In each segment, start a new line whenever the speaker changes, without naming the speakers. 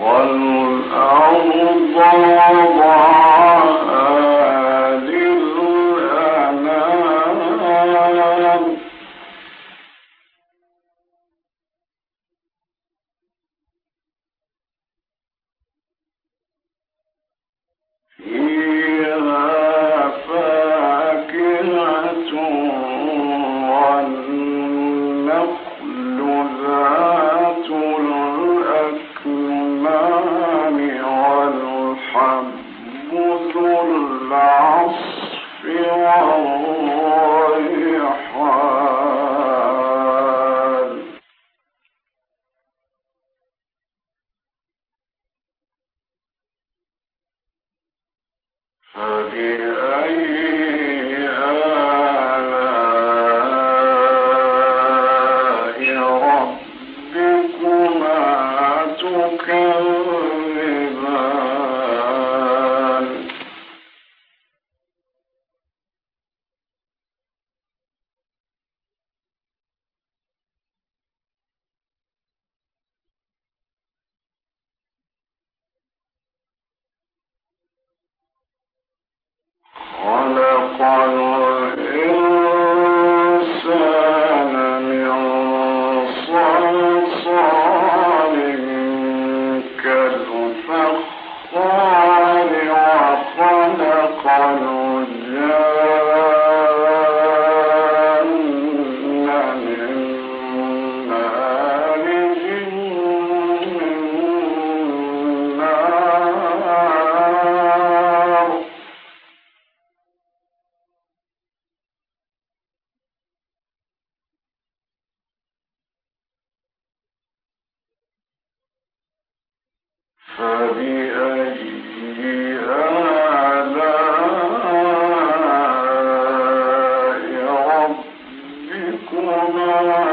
والأرض وضعها الله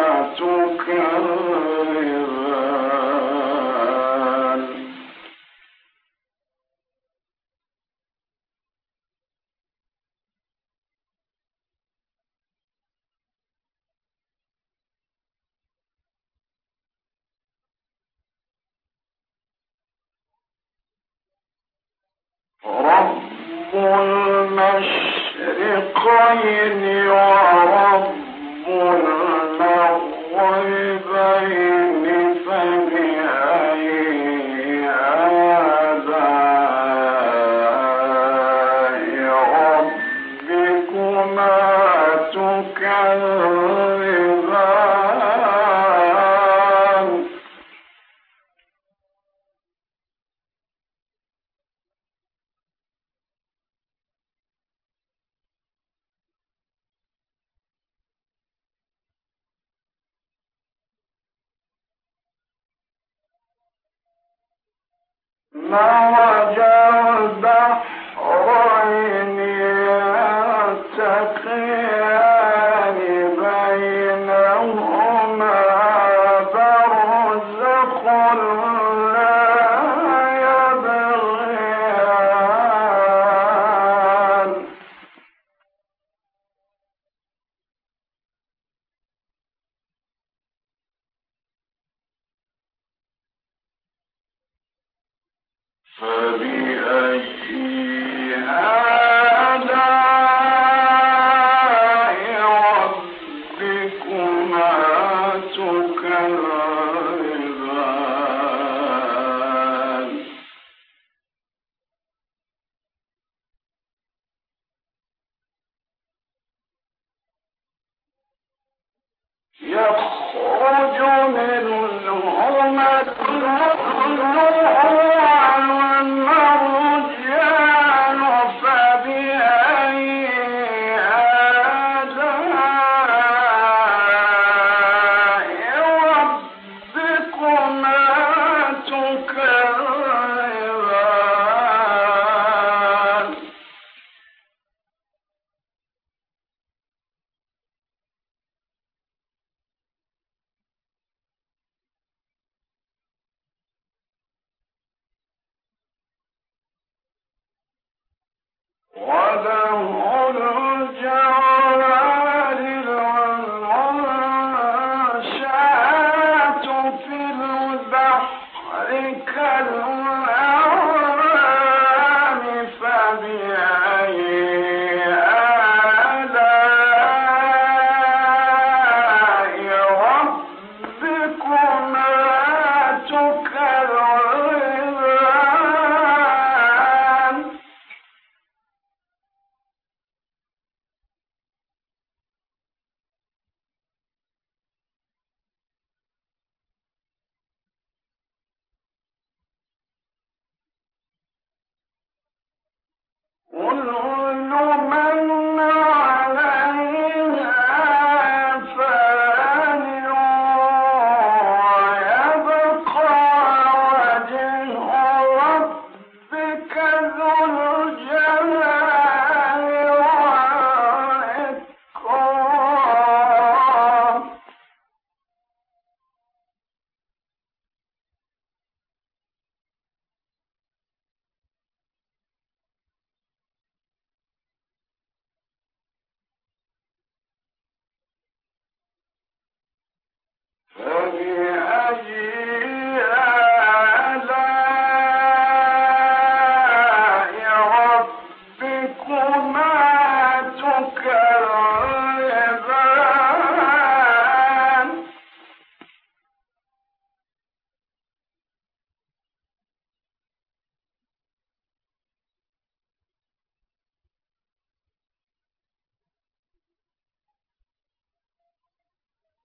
No.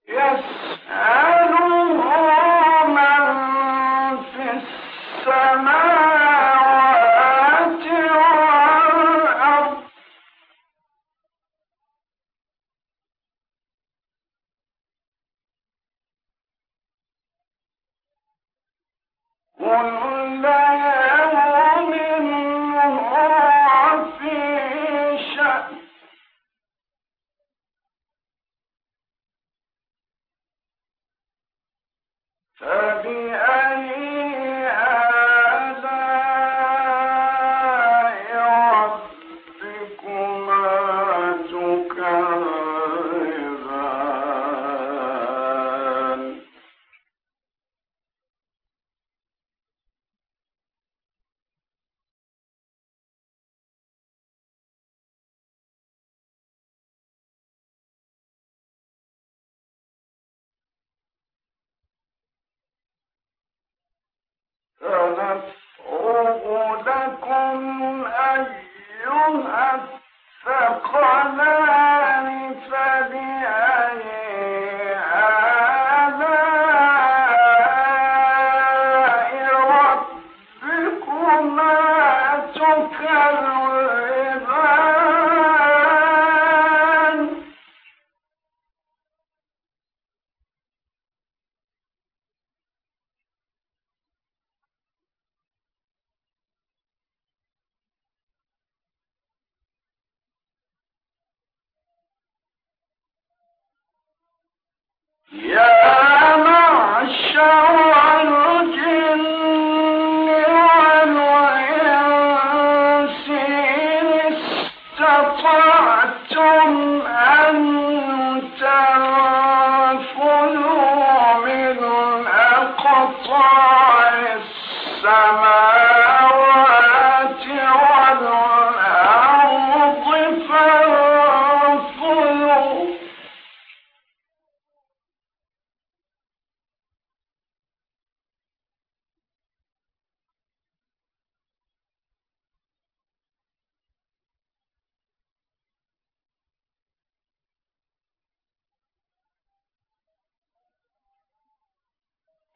Yes. فبأي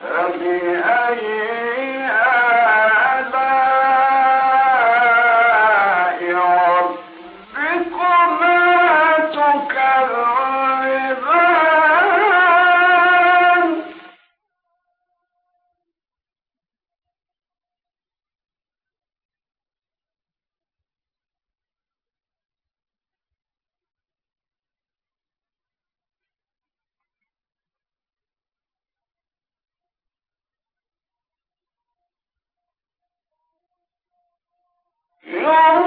فبأي Bye.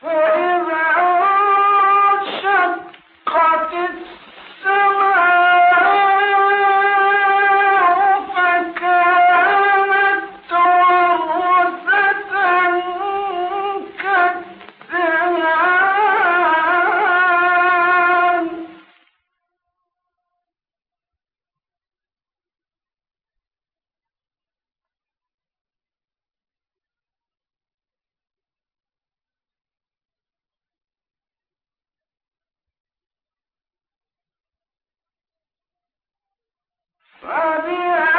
For
كان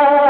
Allah.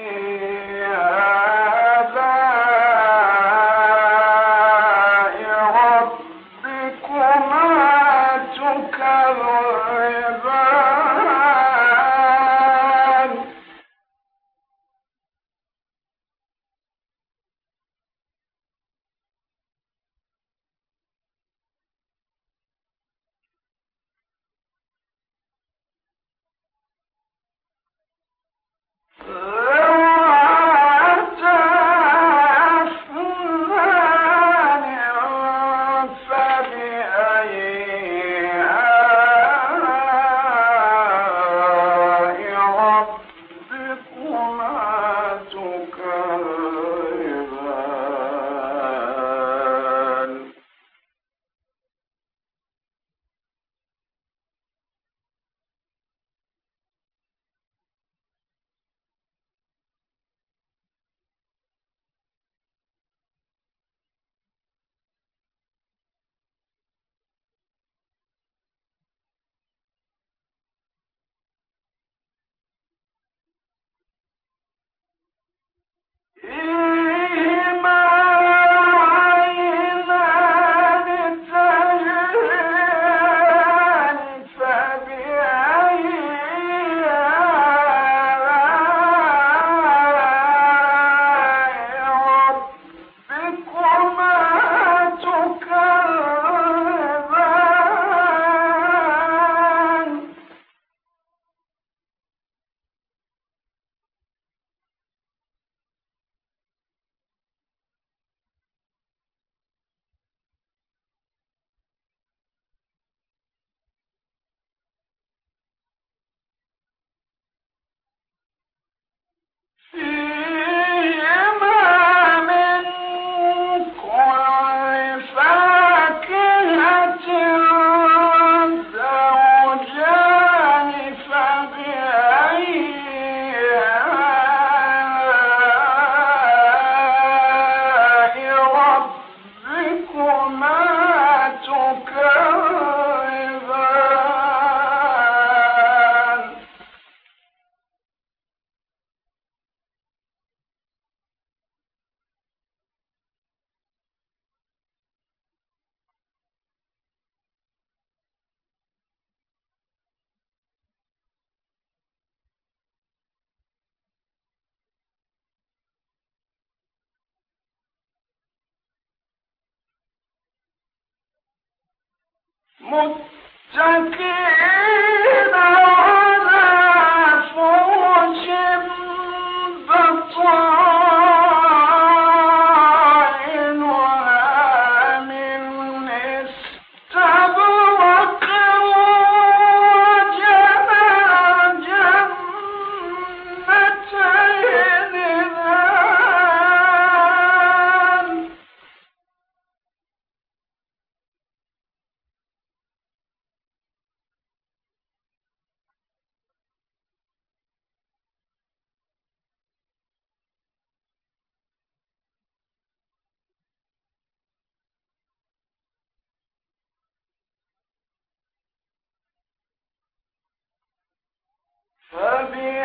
متكئين فبأي